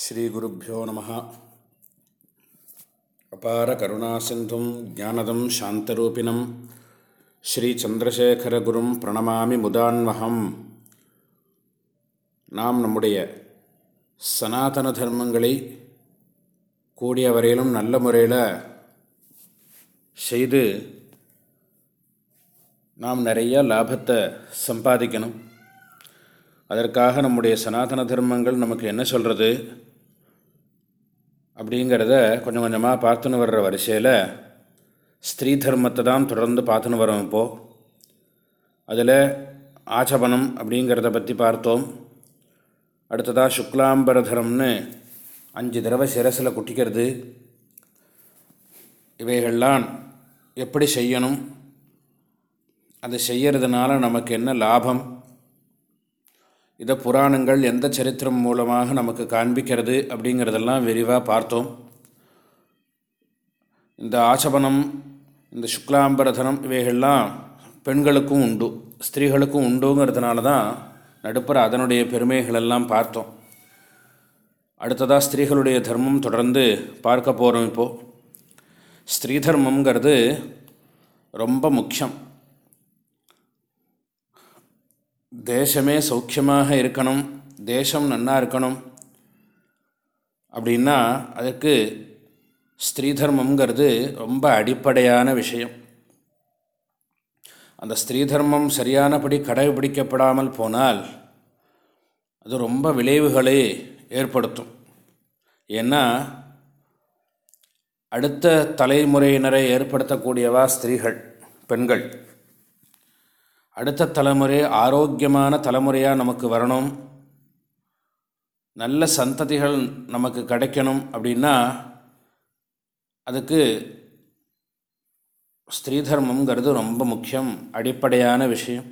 ஸ்ரீகுருப்போ நம. அபார கருணாசிந்தும் ஜானதம் சாந்தரூபிணம். ஸ்ரீச்சந்திரசேகரகுரும் பிரணமாமி முதான்வகம் நாம் நம்முடைய சனாதன தர்மங்களை கூடிய வரையிலும் நல்ல முறையில் செய்து நாம் நிறைய லாபத்தை சம்பாதிக்கணும். அதற்காக நம்முடைய சனாதன தர்மங்கள் நமக்கு என்ன சொல்கிறது அப்படிங்கிறத கொஞ்சம் கொஞ்சமாக பார்த்துன்னு வர்ற வரிசையில் ஸ்திரீ தர்மத்தை தான் தொடர்ந்து பார்த்துன்னு வரோம் இப்போது அதில் ஆச்சபனம் அப்படிங்கிறத பற்றி பார்த்தோம். அடுத்ததாக சுக்லாம்பரதரம்னு அஞ்சு தடவை சிரசில் குட்டிக்கிறது. இவைகள்லாம் எப்படி செய்யணும்? அது செய்யறதுனால நமக்கு என்ன லாபம்? இதை புராணங்கள் எந்த சரித்திரம் மூலமாக நமக்கு காண்பிக்கிறது அப்படிங்கிறதெல்லாம் விரிவாக பார்த்தோம். இந்த ஆச்சபனம் இந்த சுக்லாம்பரதனம் இவைகள்லாம் பெண்களுக்கும் உண்டு ஸ்திரீகளுக்கும் உண்டுங்கிறதுனால தான் நடுப்புற அதனுடைய பெருமைகளெல்லாம் பார்த்தோம். அடுத்ததாக ஸ்திரீகளுடைய தர்மம் தொடர்ந்து பார்க்க போகிறோம் இப்போது ஸ்ரீ தர்மங்கிறது ரொம்ப முக்கியம். தேசமே சௌக்கியமாக இருக்கணும் தேசம் நன்னா இருக்கணும் அப்படின்னா அதுக்கு ஸ்திரீ தர்மங்கிறது ரொம்ப அடிப்படையான விஷயம். அந்த ஸ்திரீ தர்மம் சரியானபடி கடைபிடிக்கப்படாமல் போனால் அது ரொம்ப விளைவுகளை ஏற்படுத்தும். ஏன்னா அடுத்த தலைமுறையினரை ஏற்படுத்தக்கூடியவா ஸ்திரீகள் பெண்கள். அடுத்த தலைமுறை ஆரோக்கியமான தலைமுறையாக நமக்கு வரணும். நல்ல சந்ததிகள் நமக்கு கிடைக்கணும் அப்படின்னா அதுக்கு ஸ்திரீ தர்மங்கிறது ரொம்ப முக்கியம் அடிப்படையான விஷயம்.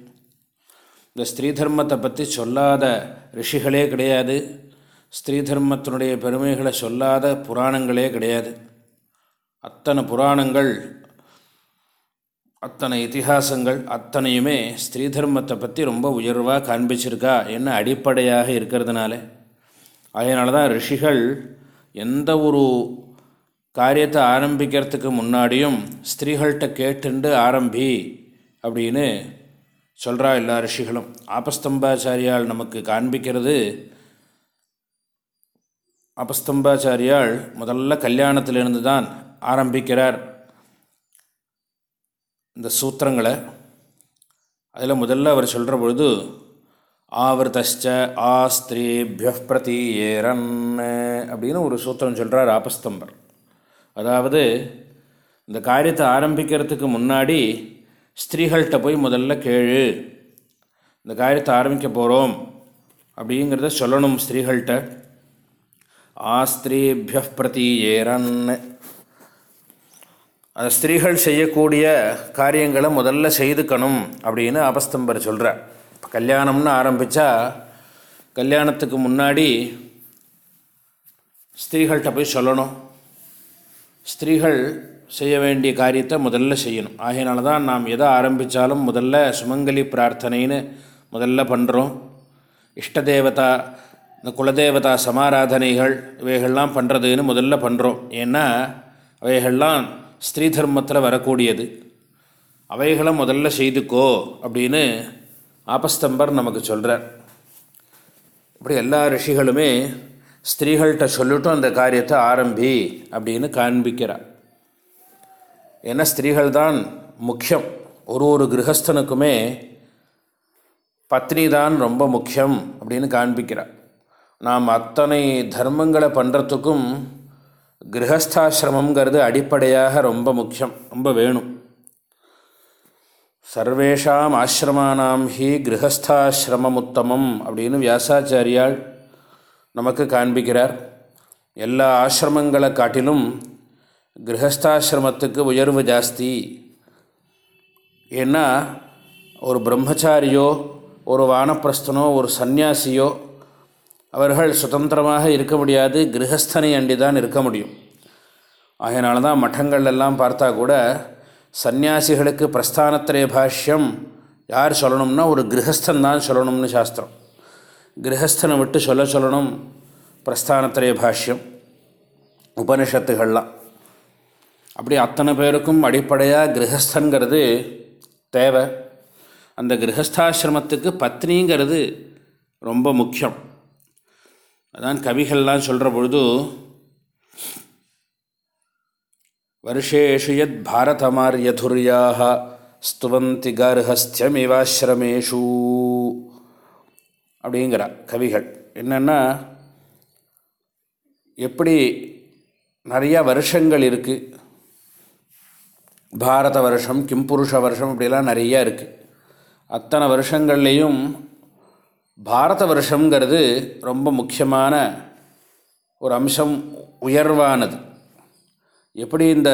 இந்த ஸ்திரீ தர்மத்தை பற்றி சொல்லாத ரிஷிகளே கிடையாது. ஸ்திரீ தர்மத்தினுடைய பெருமைகளை சொல்லாத புராணங்களே கிடையாது. அத்தனை புராணங்கள் அத்தனை இத்திஹாசங்கள் அத்தனையுமே ஸ்ரீ தர்மத்தை பற்றி ரொம்ப உயர்வாக காண்பிச்சிருக்கா? என்ன அடிப்படையாக இருக்கிறதுனால? அதனால தான் ரிஷிகள் எந்த ஒரு காரியத்தை ஆரம்பிக்கிறதுக்கு முன்னாடியும் ஸ்திரீகள்கிட்ட கேட்டுண்டு ஆரம்பி அப்படின்னு சொல்கிறா எல்லா ரிஷிகளும். ஆபஸ்தம்பாச்சாரியால் நமக்கு காண்பிக்கிறது ஆபஸ்தம்பாச்சாரியால் முதல்ல கல்யாணத்திலிருந்து தான் ஆரம்பிக்கிறார். இந்த சூத்திரங்களை அதில் முதல்ல அவர் சொல்கிற பொழுது ஆவர்த்தச்ச ஆஸ்திரீபிய பிரதீயேரன் அப்படின்னு ஒரு சூத்திரம் சொல்கிறார் ஆபஸ்தம்பர். அதாவது இந்த காரியத்தை ஆரம்பிக்கிறதுக்கு முன்னாடி ஸ்திரீகள்கிட்ட போய் முதல்ல கேளு. இந்த காரியத்தை ஆரம்பிக்க போகிறோம் அப்படிங்கிறத சொல்லணும் ஸ்திரீகள்கிட்ட. ஆஸ்திரீபிய ஏரன்னு அந்த ஸ்திரீகள் செய்யக்கூடிய காரியங்களை முதல்ல செய்துக்கணும் அப்படின்னு அபஸ்தம்பர் சொல்கிறார் இப்போ கல்யாணம்னு ஆரம்பித்தா கல்யாணத்துக்கு முன்னாடி ஸ்திரீகள்கிட்ட போய் சொல்லணும். ஸ்திரீகள் செய்ய வேண்டிய காரியத்தை முதல்ல செய்யணும். ஆகையினால தான் நாம் எதை ஆரம்பித்தாலும் முதல்ல சுமங்கலி பிரார்த்தனைன்னு முதல்ல பண்ணுறோம் இஷ்ட தேவதா இந்த குலதேவதா சமாராதனைகள் இவைகள்லாம் பண்ணுறதுன்னு முதல்ல பண்ணுறோம் ஏன்னா அவைகள்லாம் ஸ்திரீ தர்மத்தில் வரக்கூடியது. அவைகளை முதல்ல செய்துக்கோ அப்படின்னு ஆபஸ்தம்பர் நமக்கு சொல்கிறார் இப்படி எல்லா ரிஷிகளுமே ஸ்திரீகள்கிட்ட சொல்லிட்டும் அந்த காரியத்தை ஆரம்பி அப்படின்னு காண்பிக்கிறார். ஏன்னா ஸ்திரீகள் தான் முக்கியம். ஒரு ஒரு கிரகஸ்தனுக்குமே பத்னி தான் ரொம்ப முக்கியம் அப்படின்னு காண்பிக்கிறார். நாம் அத்தனை தர்மங்களை பண்ணுறதுக்கும் கிரகஸ்தாசிரமங்கிறது அடிப்படையாக ரொம்ப முக்கியம் ரொம்ப வேணும். சர்வேஷாம் ஆசிரமானாம் ஹி கிரகஸ்தாசிரமமுத்தமம் அப்படின்னு வியாசாச்சாரியால் நமக்கு காண்பிக்கிறார். எல்லா ஆசிரமங்களை காட்டிலும் கிரகஸ்தாசிரமத்துக்கு உயர்வு ஜாஸ்தி. ஏன்னா ஒரு பிரம்மச்சாரியோ ஒரு வானப்பிரஸ்தனோ ஒரு சந்நியாசியோ அவர்கள் சுதந்திரமாக இருக்க முடியாது கிரகஸ்தனை அண்டி தான் இருக்க முடியும். அதனால தான் மட்டங்கள் எல்லாம் பார்த்தா கூட சந்நியாசிகளுக்கு பிரஸ்தானத்திரய பாஷ்யம் யார் சொல்லணும்னா ஒரு கிரகஸ்தன் தான் சொல்லணும்னு சாஸ்திரம். கிரகஸ்தனை விட்டு சொல்ல சொல்லணும் பிரஸ்தானத்திரைய பாஷ்யம் உபனிஷத்துகள்லாம். அப்படி அத்தனை பேருக்கும் அடிப்படையாக கிரகஸ்தங்கிறது தேவை. அந்த கிரகஸ்தாசிரமத்துக்கு பத்னிங்கிறது ரொம்ப முக்கியம். அதான் கவிகள்லாம் சொல்கிற பொழுது வருஷேஷு யத் பாரதமாரியதுரியாக ஸ்துவந்தி கர்ஹஸ்தியமிவாசிரமேஷு அப்படிங்கிற கவிகள். என்னென்னா எப்படி நிறையா வருஷங்கள் இருக்குது பாரத வருஷம் கிம்புருஷ வருஷம் இப்படிலாம் நிறையா இருக்குது அத்தனை வருஷங்கள்லேயும் பாரத வருஷங்கிறது ரொம்ப முக்கியமான ஒரு அம்சம் உயர்வானது. எப்படி இந்த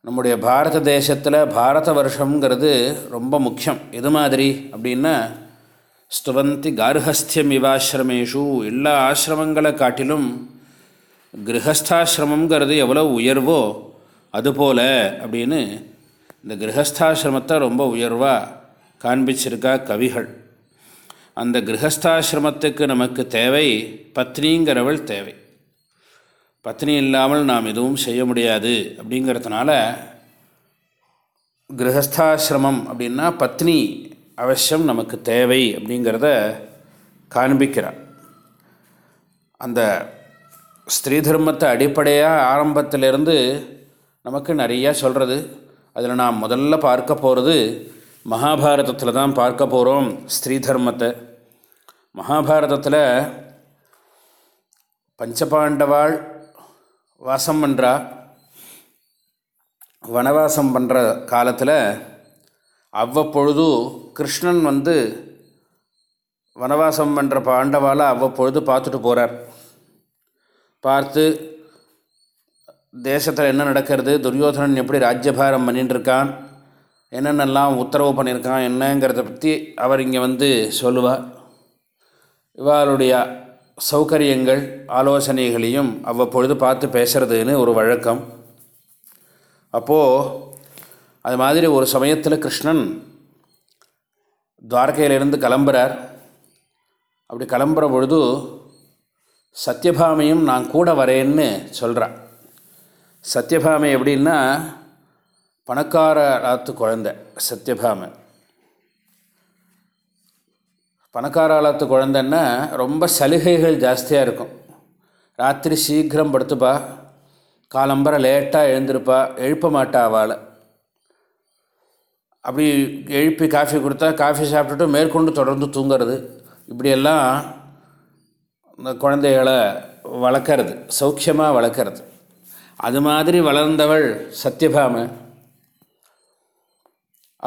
நம்முடைய பாரத தேசத்தில் பாரத வருஷங்கிறது ரொம்ப முக்கியம். எது மாதிரி? அப்படின்னா ஸ்துவந்தி கார்ஹஸ்தியம் இவாசிரமேஷு. எல்லா ஆசிரமங்களை காட்டிலும் கிரகஸ்தாசிரமங்கிறது எவ்வளோ உயர்வோ அதுபோல் அப்படின்னு இந்த கிரகஸ்தாசிரமத்தை ரொம்ப உயர்வாக காண்பிச்சிருக்கா கவிகள். அந்த கிரகஸ்தாசிரமத்துக்கு நமக்கு தேவை பத்னிங்கிறவள் தேவை. பத்னி இல்லாமல் நாம் எதுவும் செய்ய முடியாது அப்படிங்கிறதுனால கிரகஸ்தாசிரமம் அப்படின்னா பத்னி அவசியம் நமக்கு தேவை அப்படிங்கிறத காண்பிக்கிறார். அந்த ஸ்திரீ தர்மத்தை அடிப்படையாக ஆரம்பத்திலிருந்து நமக்கு நிறையா சொல்கிறது அதில் நாம் முதல்ல பார்க்க போகிறது மகாபாரதத்தில் தான் பார்க்க போகிறோம் ஸ்திரீ தர்மத்தை. மகாபாரதத்தில் பஞ்சபாண்டவாள் வாசம் பண்ணுறா வனவாசம் பண்ணுற காலத்தில் அவ்வப்பொழுது கிருஷ்ணன் வந்து வனவாசம் பண்ணுற பாண்டவால் அவ்வப்பொழுது பார்த்துட்டு போகிறார் பார்த்து தேசத்தில் என்ன நடக்கிறது? துரியோதனன் எப்படி ராஜ்யபாரம் பண்ணிட்டு இருக்கான் என்னென்னலாம் உத்தரவு பண்ணியிருக்கான் என்னங்கிறத பற்றி அவர் இங்கே வந்து சொல்லுவார். இவருடைய சௌகரியங்கள் ஆலோசனைகளையும் அவ்வப்பொழுது பார்த்து பேசுகிறதுன்னு ஒரு வழக்கம். அப்போது அது மாதிரி ஒரு சமயத்தில் கிருஷ்ணன் துவாரகையிலிருந்து கிளம்புறார். அப்படி கிளம்புற பொழுது சத்யபாமையும் நான் கூட வரேன்னு சொல்கிறான் சத்யபாமை எப்படின்னா பணக்கார ஆத்து குழந்தை சத்யபாமை பணக்காராலத்து குழந்தைன்னா ரொம்ப சலுகைகள் ஜாஸ்தியாக இருக்கும். ராத்திரி சீக்கிரம் படுத்துப்பா. காலம்பரை லேட்டாக எழுந்திருப்பா. எழுப்ப மாட்டா அவளை. அப்படி எழுப்பி காஃபி கொடுத்தா காஃபி சாப்பிட்டுட்டு மேற்கொண்டு தொடர்ந்து தூங்கிறது. இப்படியெல்லாம் இந்த குழந்தைகளை வளர்க்கறது சௌக்கியமாக வளர்க்கறது. அது மாதிரி வளர்ந்தவள் சத்யபாமை.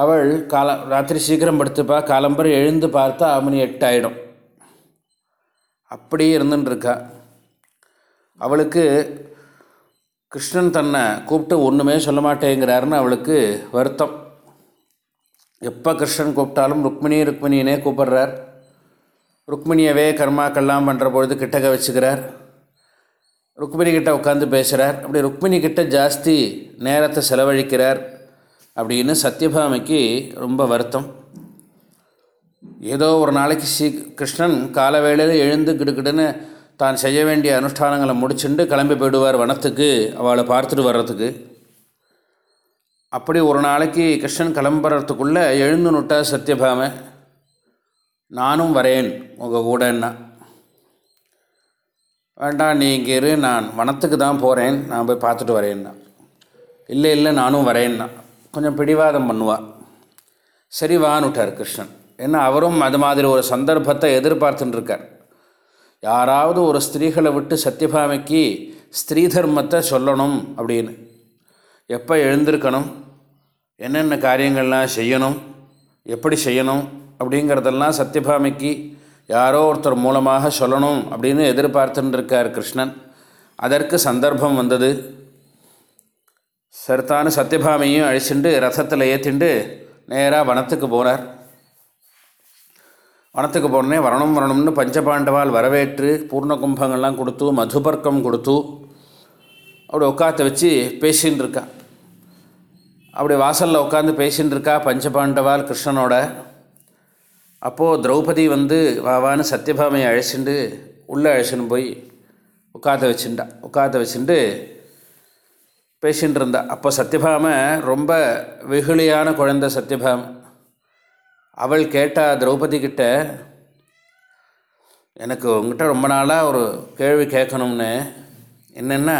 அவள் கால ராத்திரி சீக்கிரம் படுத்துப்பா காலம்பரை எழுந்து பார்த்தா மணி எட்டு ஆகிடும் அப்படியே இருந்துட்டுருக்கா அவளுக்கு கிருஷ்ணன் தன்னை கூப்பிட்டு ஒன்றுமே சொல்ல மாட்டேங்கிறாருன்னு அவளுக்கு வருத்தம். எப்போ கிருஷ்ணன் கூப்பிட்டாலும் ருக்மிணி ருக்மிணினே கூப்பிடுறார். ருக்மிணியவே கர்மாக்கள்லாம் பண்ணுற பொழுது கிட்டக்க வச்சுக்கிறார். ருக்மிணி கிட்ட உட்காந்து பேசுகிறார் அப்படி ருக்மிணி கிட்ட ஜாஸ்தி நேரத்தை செலவழிக்கிறார். அப்படின்னு சத்யபாமைக்கு ரொம்ப வருத்தம். ஏதோ ஒரு நாளைக்கு ஸ்ரீ கிருஷ்ணன் கால வேளையில் எழுந்து கிடுக்கிட்டுன்னு தான் செய்ய வேண்டிய அனுஷ்டானங்களை முடிச்சுட்டு கிளம்பி போயிடுவார் வனத்துக்கு அவளை பார்த்துட்டு வர்றதுக்கு. அப்படி ஒரு நாளைக்கு கிருஷ்ணன் கிளம்புறதுக்குள்ளே எழுந்து நுட்டா சத்யபாமை நானும் வரேன் உங்கள் கூடன்னா. வேண்டாம் நீ இங்கே இரு நான் வனத்துக்கு தான் போகிறேன் நான் போய் பார்த்துட்டு வரேன்னா. இல்லை இல்லை நானும் வரேன்னா. கொஞ்சம் பிடிவாதம் பண்ணுவாள் சரி வானுட்டார் கிருஷ்ணன். ஏன்னா அவரும் அது மாதிரி ஒரு சந்தர்ப்பத்தை எதிர்பார்த்துட்டுருக்கார் யாராவது ஒரு ஸ்திரீகளை விட்டு சத்யபாமிக்கு ஸ்திரீ தர்மத்தை சொல்லணும் அப்படின்னு. எப்போ எழுந்திருக்கணும்? என்னென்ன காரியங்கள்லாம் செய்யணும்? எப்படி செய்யணும்? அப்படிங்கிறதெல்லாம் சத்யபாமிக்கு யாரோ ஒருத்தர் மூலமாக சொல்லணும் அப்படின்னு எதிர்பார்த்துட்டுருக்கார் கிருஷ்ணன். அதற்கு சந்தர்ப்பம் வந்தது. சர்த்தான சத்யபாமையும் அழிச்சுண்டு ரசத்தில் ஏற்றிண்டு நேராக வனத்துக்கு போனார். வனத்துக்கு போனே வரணும் வரணும்னு பஞ்சபாண்டவால் வரவேற்று பூர்ண கும்பங்கள்லாம் கொடுத்து மதுபர்க்கம் கொடுத்து அப்படி உட்காத்த வச்சு பேசின்னு இருக்கா. அப்படி வாசலில் உட்காந்து பேசின்னு இருக்கா பஞ்சபாண்டவால் கிருஷ்ணனோட. அப்போது திரௌபதி வந்து வாவான்னு சத்யபாமையை அழைச்சிண்டு உள்ளே அழைச்சின்னு போய் உட்காத்த வச்சுட்டா உட்காத்த வச்சுட்டு பேசின்னு இருந்தா. அப்போ சத்யபாம ரொம்ப வெகுளியான குழந்தை சத்யபாம. அவள் கேட்டா திரௌபதி கிட்ட எனக்கு உங்ககிட்ட ரொம்ப நாளாக ஒரு கேள்வி கேட்கணும்னு. என்னென்னா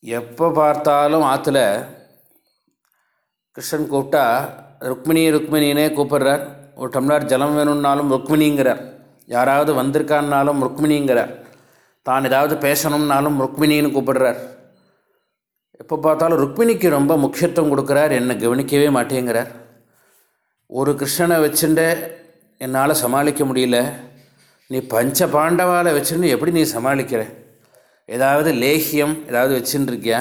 எப்போ பார்த்தாலும் ஆற்றுல கிருஷ்ணன் கூப்பிட்டா ருக்மிணி ருக்மிணினே கூப்பிடுறார். ஒரு டம்ளர் ஜலம் வேணும்னாலும் ருக்மிணிங்கிறார். யாராவது வந்திருக்கான்னாலும் ருக்மிணிங்கிறார். தான் ஏதாவது பேசணும்னாலும் ருக்மிணின்னு கூப்பிடுறார். எப்போ பார்த்தாலும் ருக்மிணிக்கு ரொம்ப முக்கியத்துவம் கொடுக்குறார். என்னை கவனிக்கவே மாட்டேங்கிறார். ஒரு கிருஷ்ணனை வச்சுட்டு என்னால் சமாளிக்க முடியல. நீ பஞ்ச பாண்டவால வச்சுன்னு எப்படி நீ சமாளிக்கிற? ஏதாவது லேகியம் ஏதாவது வச்சுன்னு இருக்கியா?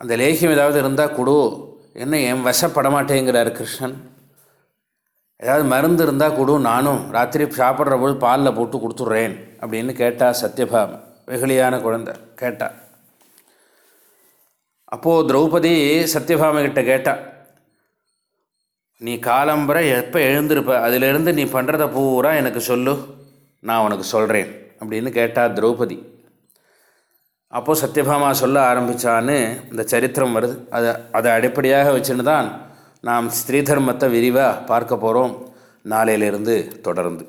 அந்த லேகியம் ஏதாவது இருந்தால் கொடு. என்ன என் வசப்பட மாட்டேங்கிறார் கிருஷ்ணன். ஏதாவது மருந்து இருந்தால் கொடு. நானும் ராத்திரி சாப்பிட்ற போது பாலில் போட்டு கொடுத்துட்றேன். அப்படின்னு கேட்டா சத்யபாம். வெகுளியான குழந்தை கேட்டா. அப்போது திரௌபதி சத்யபாமகிட்ட கேட்டா நீ காலம்பரை எப்போ எழுந்திருப்ப? அதிலிருந்து நீ பண்ணுறத பூரா எனக்கு சொல்லு நான் உனக்கு சொல்கிறேன் அப்படின்னு கேட்டா திரௌபதி. அப்போது சத்யபாமா சொல்ல ஆரம்பித்தான்னு இந்த சரித்திரம் வருது. அதை அதை அடிப்படையாக வச்சுன்னு தான் நாம் ஸ்ரீ தர்மத்தை விரிவாக பார்க்க போகிறோம் நாளையிலிருந்து தொடர்ந்து.